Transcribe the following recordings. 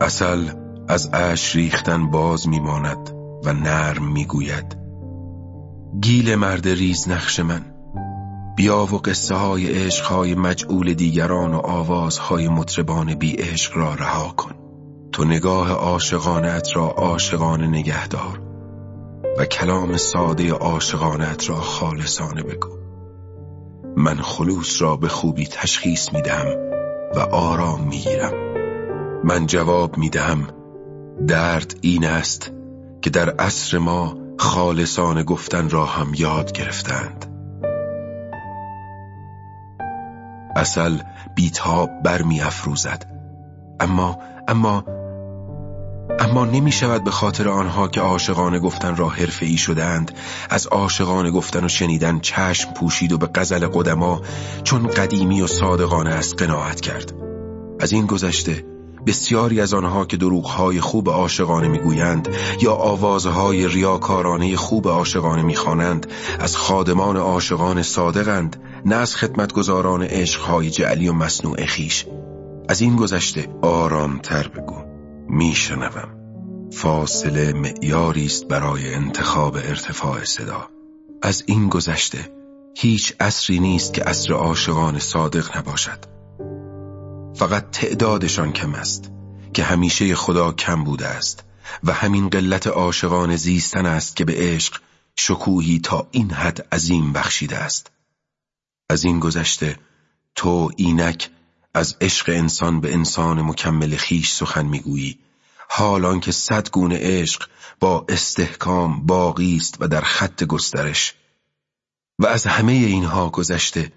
اصل از اش ریختن باز میماند و نرم می‌گوید. گیل مرد ریز نقش من. بیا و قصه های عشق های مجعول دیگران و آوازهای مطربان بی عشق را رها کن. تو نگاه عاشقانت را عاشقانه نگهدار و کلام ساده عاشقانت را خالصانه بگو. من خلوص را به خوبی تشخیص می‌دهم و آرام می‌گیرم. من جواب می‌دهم درد این است که در عصر ما خالصان گفتن را هم یاد گرفتند. اصل بیتاب برمی افروزد اما اما اما نمی شود به خاطر آنها که عاشقانه گفتن را حرفه ای شدند از عاشقانه گفتن و شنیدن چشم پوشید و به غزل قدما چون قدیمی و صادقانه است قناعت کرد. از این گذشته بسیاری از آنها که دروغهای خوب عاشقانه می‌گویند یا آوازهای ریاکارانه خوب عاشقانه می‌خوانند از خادمان عاشقان صادقند نه از خدمتگزاران عشقهای جعلی و مصنوع خیش. از این گذشته آرامتر بگو. میشنوم. فاصله معیاری است برای انتخاب ارتفاع صدا. از این گذشته هیچ اصری نیست که اصر عاشقان صادق نباشد. فقط تعدادشان کم است که همیشه خدا کم بوده است و همین قلت عاشقان زیستن است که به عشق شکوهی تا این حد عظیم بخشیده است. از این گذشته تو اینک از عشق انسان به انسان مکمل خیش سخن می‌گویی. حال که صد گونه عشق با استحکام باقی است و در خط گسترش. و از همه اینها گذشته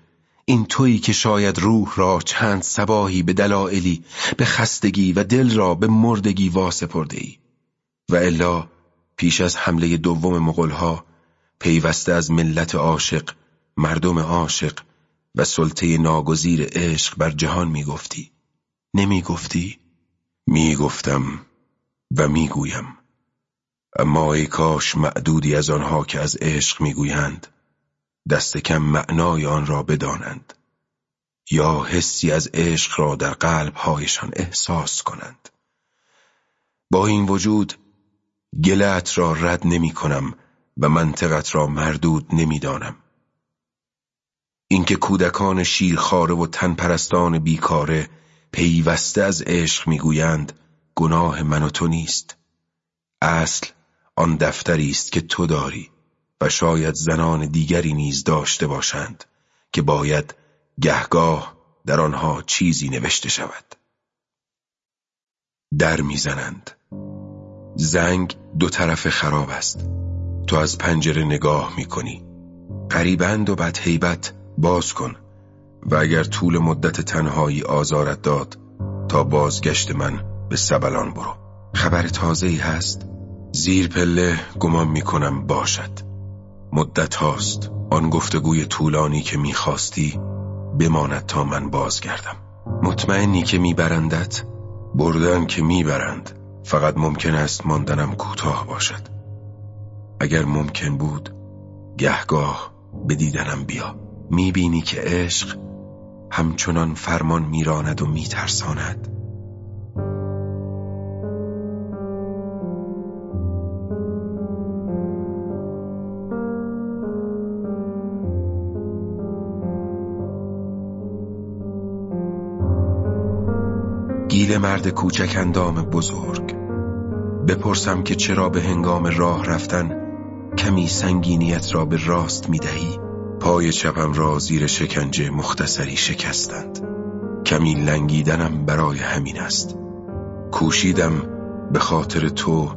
این تویی که شاید روح را چند سباهی به دلایلی به خستگی و دل را به مردگی واسپرده ای و الا پیش از حمله دوم مغلها پیوسته از ملت عاشق مردم عاشق و سلطه ناگزیر عشق بر جهان می‌گفتی. نمی‌گفتی؟ می‌گفتم و می‌گویم. اما ای کاش معدودی از آنها که از عشق می‌گویند دست کم معنای آن را بدانند. یا حسی از عشق را در قلبهایشان احساس کنند. با این وجود گلت را رد نمی کنم و منطقت را مردود نمی‌دانم. اینکه کودکان شیرخواره و تنپرستان بیکاره پیوسته از عشق می‌گویند گناه من و تو نیست. اصل آن دفتری است که تو داری. و شاید زنان دیگری نیز داشته باشند که باید گهگاه در آنها چیزی نوشته شود. در می‌زنند. زنگ دو طرف خراب است. تو از پنجره نگاه می‌کنی. قریبند و بد هیبت باز کن و اگر طول مدت تنهایی آزارت داد تا بازگشت من به سبلان برو. خبر تازه ای هست. زیر پله گمان می‌کنم باشد. مدت هاست. آن گفتگوی طولانی که می‌خواستی بماند تا من بازگردم. مطمئنی که میبرندت؟ بردن که می‌برند. فقط ممکن است ماندنم کوتاه باشد. اگر ممکن بود گهگاه به دیدنم بیا. می‌بینی که عشق همچنان فرمان میراند و میترساند. گیل مرد کوچک اندام بزرگ. بپرسم که چرا به هنگام راه رفتن کمی سنگینیت را به راست می‌دهی؟ پای چپم را زیر شکنجه مختصری شکستند. کمی لنگیدنم برای همین است. کوشیدم به خاطر تو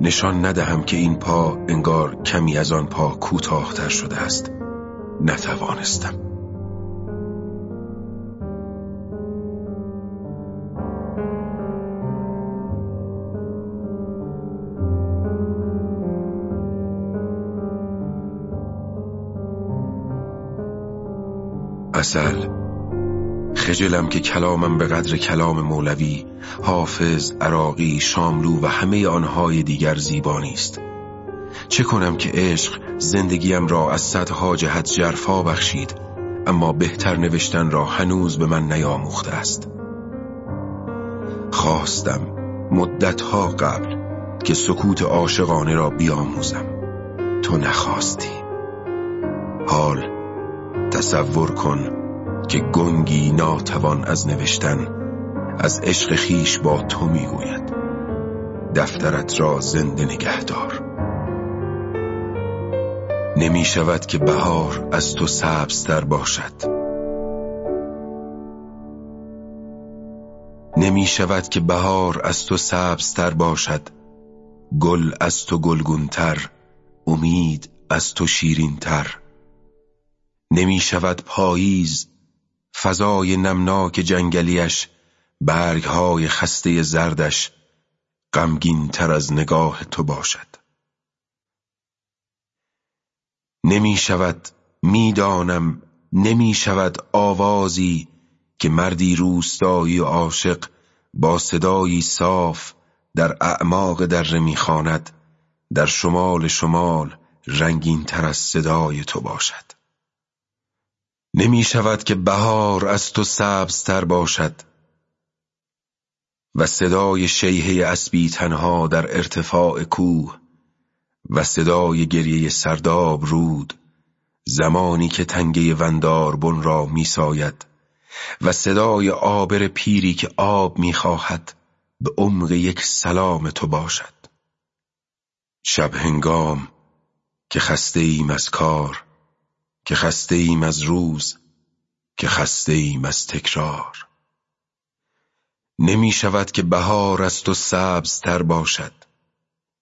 نشان ندهم که این پا انگار کمی از آن پا کوتاهتر شده است. نتوانستم. اصل خجلم که کلامم به قدر کلام مولوی حافظ، عراقی، شاملو و همه آنهای دیگر زیبا نیست. چه کنم که عشق زندگیم را از صدها جهت جرفا بخشید اما بهتر نوشتن را هنوز به من نیاموخته است. خواستم مدتها قبل که سکوت عاشقانه را بیاموزم. تو نخواستی. حال تصور کن که گنگی ناتوان از نوشتن از عشق خیش با تو می‌گوید. دفترت را زنده نگهدار نمی شود که بهار از تو سبزتر باشد. نمی شود که بهار از تو سبزتر باشد. گل از تو گلگونتر امید از تو شیرینتر. نمی شود پاییز فضای نمناک جنگلیش برگهای خسته زردش غمگین تر از نگاه تو باشد. نمی شود می‌دانم نمی شود آوازی که مردی روستایی عاشق با صدایی صاف در اعماق دره می‌خواند در شمال شمال رنگین تر از صدای تو باشد. نمی شود که بهار از تو سبزتر باشد. و صدای شیهه اسبی تنها در ارتفاع کوه و صدای گریه سرداب رود زمانی که تنگه وندار بن را میساید و صدای آبر پیری که آب می‌خواهد به عمق یک سلام تو باشد. شب هنگام که خسته ایم از کار که خسته ایم از روز که خسته ایم از تکرار. نمی شود که بهار از تو سبزتر باشد.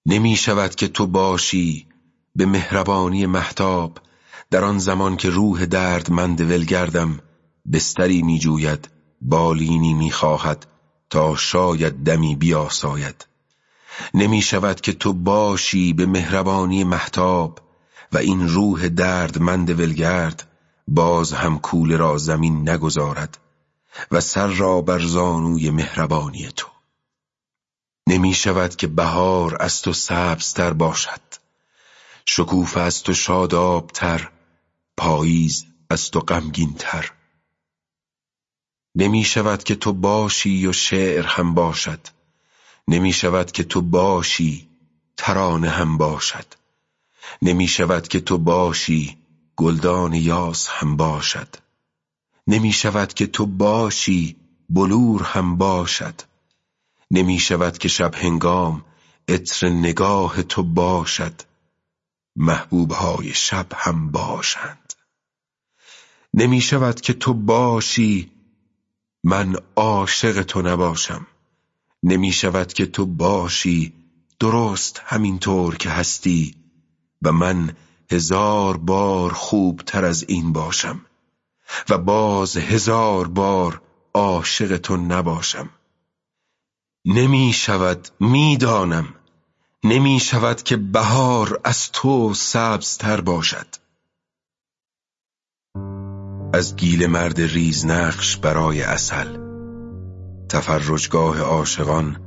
نمی شود که تو باشی به مهربانی محتاب در آن زمان که روح دردمند ولگردم بستری می جوید بالینی می خواهد تا شاید دمی بیاساید. نمی شود که تو باشی به مهربانی محتاب و این روح دردمند ولگرد باز هم کول را زمین نگذارد و سر را بر زانوی مهربانی تو. نمی شود که بهار از تو سبزتر باشد شکوفه از تو شادابتر پاییز از تو غمگینتر. نمی شود که تو باشی و شعر هم باشد نمی شود که تو باشی ترانه هم باشد. نمی شود که تو باشی گلدان یاس هم باشد. نمی شود که تو باشی بلور هم باشد. نمی شود که شب هنگام عطر نگاه تو باشد. محبوبهای شب هم باشند. نمی شود که تو باشی من عاشق تو نباشم. نمی شود که تو باشی درست همینطور که هستی. و من هزار بار خوبتر از این باشم و باز هزار بار عاشق تو نباشم. نمی شود می‌دانم نمی شود که بهار از تو سبزتر باشد. از گیل مرد ریز نقش برای اصل تفرجگاه عاشقان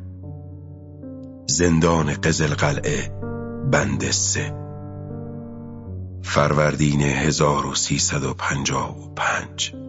زندان قزل قلعه بند سه. فروردین 1355